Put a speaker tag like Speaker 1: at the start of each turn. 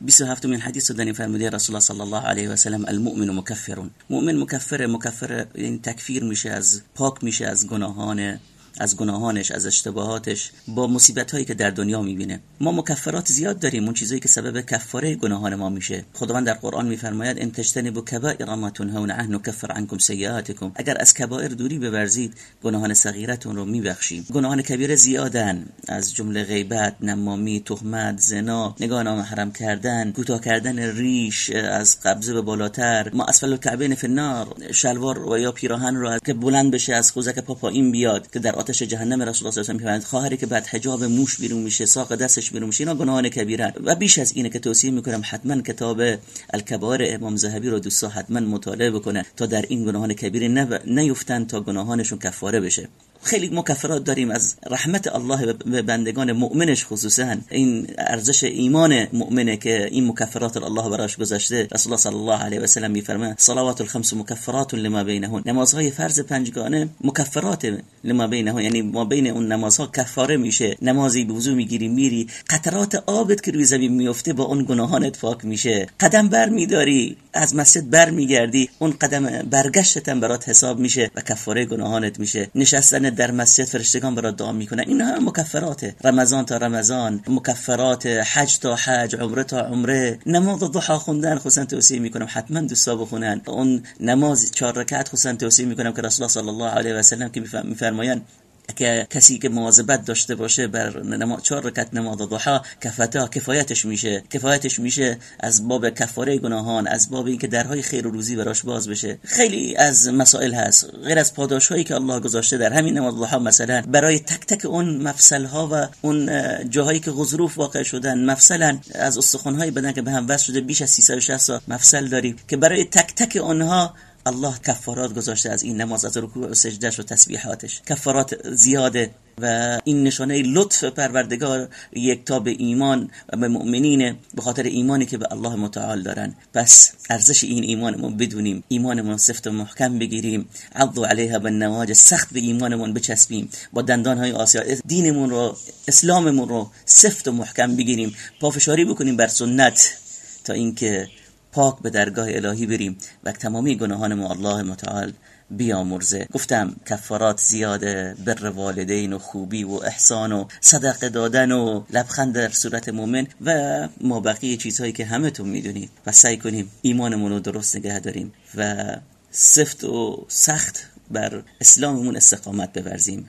Speaker 1: 27 من حدیث رو این فرموده رسول الله صلی الله علیه و سلم المؤمن مکفرون. مؤمن مکفر مکفر این تکفیر میشه از پاک میشه از گناهان از گناهانش از اشتباهاتش با مصیبت هایی که در دنیا می‌بینه. ما مکفرات زیاد داریم اون چیزایی که سبب کفاره گناهان ما میشه. خداوند در قرآن میفرماید ان تجتنبوا کبائر ما تنهون عنه نکفر عنکم سیئاتکم. اگر از کبائر دوری بورزید گناهان صغیرتون رو میبخشیم. گناهان کبیره زیادن. از جمله غیبت نمامی تهمت زنا نگاه نامحرم کردن کوتاه کردن ریش از قبضه به بالاتر. ما اسفل الکعبین فی النار. شلوار و یا پیراهن رو که بلند بشه از خوزک پا پایین بیاد که در آتش جهنم رسول الله صلی الله علیه و خواهری که بعد حجاب موش بیرون میشه ساق دستش بیرون میشه اینا گناهان کبیره و بیش از اینه که توصیه می‌کنم حتما کتاب الکبار امام ذهبی رو دوستا حتما مطالعه بکنه تا در این گناهان کبیره نیفتن تا گناهانشون کفاره بشه. خیلی مکفرات داریم از رحمت الله به بندگان مؤمنش خصوصا این ارزش ایمان مؤمنه که این مکفرات الله براش گذاشته. رسول الله صلی الله علیه و سلم میفرمه صلوات الخمس مکفرات لما بینهن. نمازهای فرض پنجگانه مکفرات لما بینهن. یعنی ما بین اون نمازها کفاره میشه. نمازی به وضو می‌گیری میری. قطرات آبت که روی زمین میفته با اون گناهانت پاک میشه. قدم بر میداری از مسجد بر میگردی اون قدم برگشتت برات حساب میشه و کفاره گناهانت میشه. نشستن در مسجد فرشتگان برات دعا می‌کنن. این هم مکفراته. رمضان تا رمضان مکفرات حج تا حج عمره تا عمره. نماز ضحا خوندن خصوصا توصیه می‌کنم. حتما دوستا بخونن. اون نماز چهار رکعت خصوصا توصیه می‌کنم که رسول الله صلی الله علیه و سلم که میفرمایند که کسی که مواظبت داشته باشه بر نماز چهار رکعت نماز ضحا کفتا کفایتش میشه. کفایتش میشه از باب کفاره گناهان از باب اینکه درهای خیر و روزی براش باز بشه. خیلی از مسائل هست. غیر از پاداش هایی که الله گذاشته در همین نماز ضحا مثلا برای تک تک اون مفصل ها و اون جاهایی که غضروف واقع شدن مفصلا از استخوان های بدن که به هم وصل شده بیش از 360 مفصل داریم که برای تک تک اونها الله کفارات گذاشته از این نماز از رکوع و سجدش و تسبیحاتش. کفارات زیاده و این نشانه لطف پروردگار یک تا به ایمان و به مؤمنین به خاطر ایمانی که به الله متعال دارن. پس ارزش این ایمانمون بدونیم ایمانمون سفت و محکم بگیریم. عضو علیها بالنواج سخت به ایمانمون بچسبیم. با دندان های آسیا دینمون رو اسلاممون رو سفت و محکم بگیریم. پافشاری بکنیم بر سنت تا اینکه پاک به درگاه الهی بریم و تمامی گناهان ما الله متعال بیامرزه. گفتم کفارات زیاده بر والدین و خوبی و احسان و صدقه دادن و لبخند در صورت مومن و ما بقیه چیزهایی که همه تو می‌دونید. و سعی کنیم ایمانمون رو درست نگه داریم و سفت و سخت بر اسلاممون استقامت بورزیم.